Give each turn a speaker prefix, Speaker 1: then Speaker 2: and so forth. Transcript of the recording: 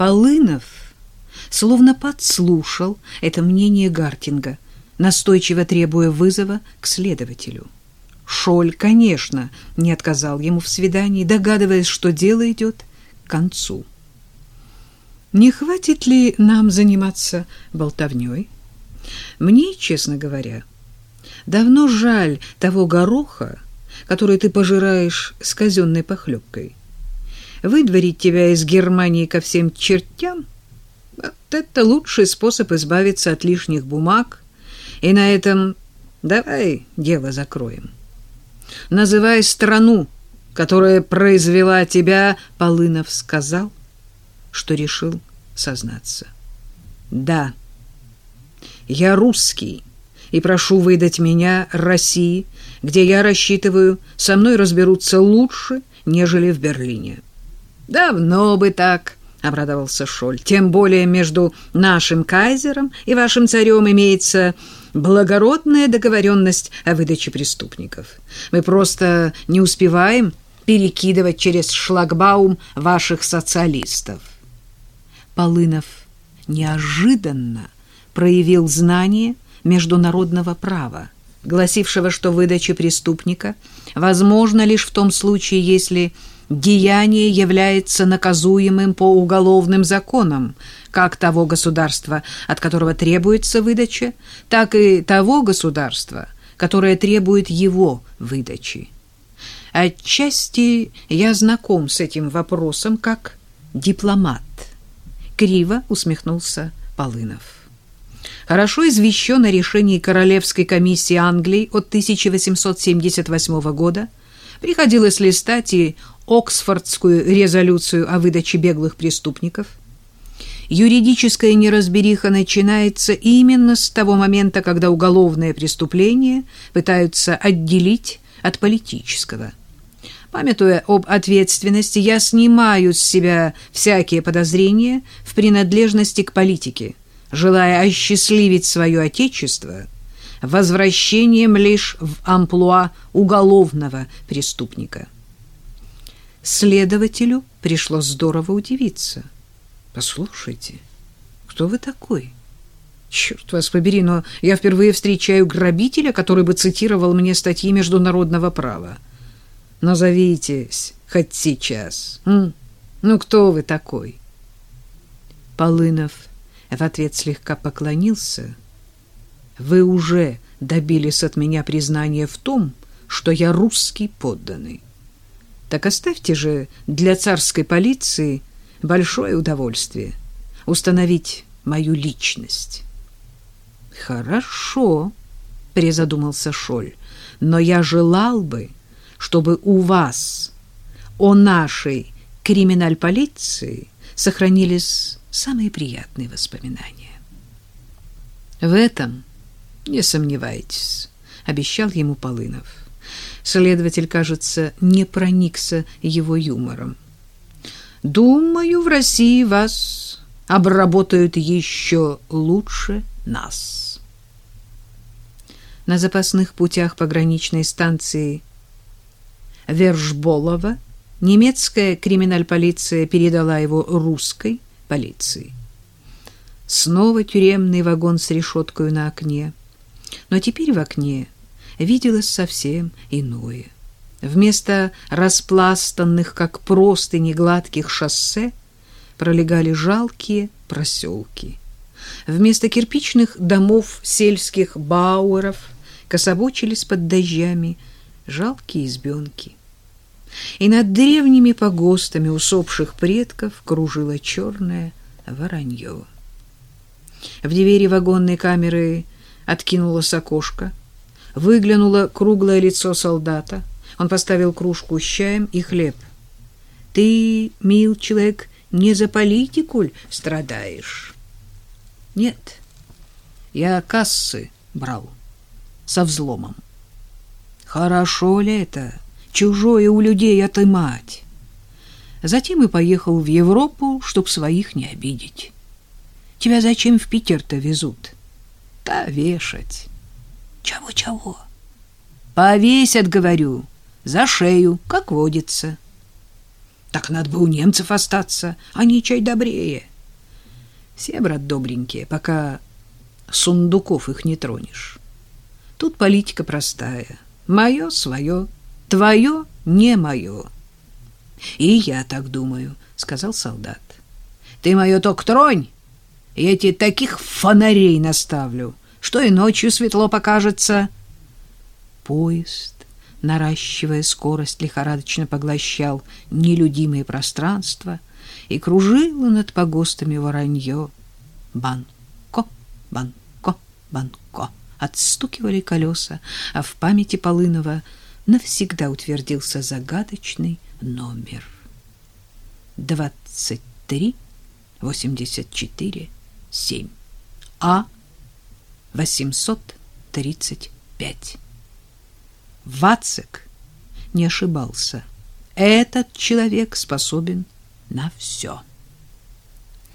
Speaker 1: Полынов словно подслушал это мнение Гартинга, настойчиво требуя вызова к следователю. Шоль, конечно, не отказал ему в свидании, догадываясь, что дело идет к концу. Не хватит ли нам заниматься болтовней? Мне, честно говоря, давно жаль того гороха, который ты пожираешь с казенной похлебкой. Выдворить тебя из Германии ко всем чертям — вот это лучший способ избавиться от лишних бумаг, и на этом давай дело закроем. Называй страну, которая произвела тебя, Полынов сказал, что решил сознаться. Да, я русский, и прошу выдать меня России, где я рассчитываю, со мной разберутся лучше, нежели в Берлине. Давно бы так, — обрадовался Шоль. Тем более между нашим кайзером и вашим царем имеется благородная договоренность о выдаче преступников. Мы просто не успеваем перекидывать через шлагбаум ваших социалистов. Полынов неожиданно проявил знание международного права, гласившего, что выдача преступника возможна лишь в том случае, если деяние является наказуемым по уголовным законам, как того государства, от которого требуется выдача, так и того государства, которое требует его выдачи. Отчасти я знаком с этим вопросом как дипломат. Криво усмехнулся Полынов. Хорошо извещен о решении Королевской комиссии Англии от 1878 года. Приходилось листать и Оксфордскую резолюцию о выдаче беглых преступников. Юридическая неразбериха начинается именно с того момента, когда уголовное преступление пытаются отделить от политического. Памятуя об ответственности, я снимаю с себя всякие подозрения в принадлежности к политике, желая осчастливить свое отечество возвращением лишь в амплуа уголовного преступника. Следователю пришлось здорово удивиться. «Послушайте, кто вы такой?» Черт вас побери, но я впервые встречаю грабителя, который бы цитировал мне статьи международного права. Назовитесь хоть сейчас. М? Ну, кто вы такой? Полынов в ответ слегка поклонился. Вы уже добились от меня признания в том, что я русский подданный. Так оставьте же для царской полиции большое удовольствие установить мою личность. Хорошо, призадумался Шоль, но я желал бы, чтобы у вас о нашей криминаль-полиции сохранились самые приятные воспоминания. В этом не сомневайтесь, обещал ему Полынов. Следователь, кажется, не проникся его юмором. Думаю, в России вас обработают еще лучше нас. На запасных путях пограничной станции Вершболова немецкая криминаль-полиция передала его русской полиции. Снова тюремный вагон с решеткой на окне. Но теперь в окне виделось совсем иное. Вместо распластанных, как простыни, гладких шоссе пролегали жалкие проселки. Вместо кирпичных домов сельских бауэров кособочились под дождями жалкие избенки. И над древними погостами усопших предков кружило черное воронье. В двери вагонной камеры откинулось окошко, выглянуло круглое лицо солдата. Он поставил кружку с чаем и хлеб. — Ты, мил человек, не за политику страдаешь? — Нет, я кассы брал со взломом. — Хорошо ли это, чужое у людей отымать? Затем и поехал в Европу, чтоб своих не обидеть. Тебя зачем в Питер-то везут? Та вешать. Чего-чего? Повесят, говорю, за шею, как водится. Так надо бы у немцев остаться, они чай добрее. Все, брат, добренькие, пока сундуков их не тронешь. Тут политика простая. Мое — свое, твое — не мое. И я так думаю, — сказал солдат. Ты мое только тронь, я тебе таких фонарей наставлю, что и ночью светло покажется. Поезд, наращивая скорость, лихорадочно поглощал нелюдимые пространства и кружило над погостами воронье. Банко, банко, банко. Отстукивали колеса, а в памяти Полынова навсегда утвердился загадочный номер. Двадцать три восемьдесят четыре семь. А восемьсот тридцать пять. Вацик не ошибался. Этот человек способен на все.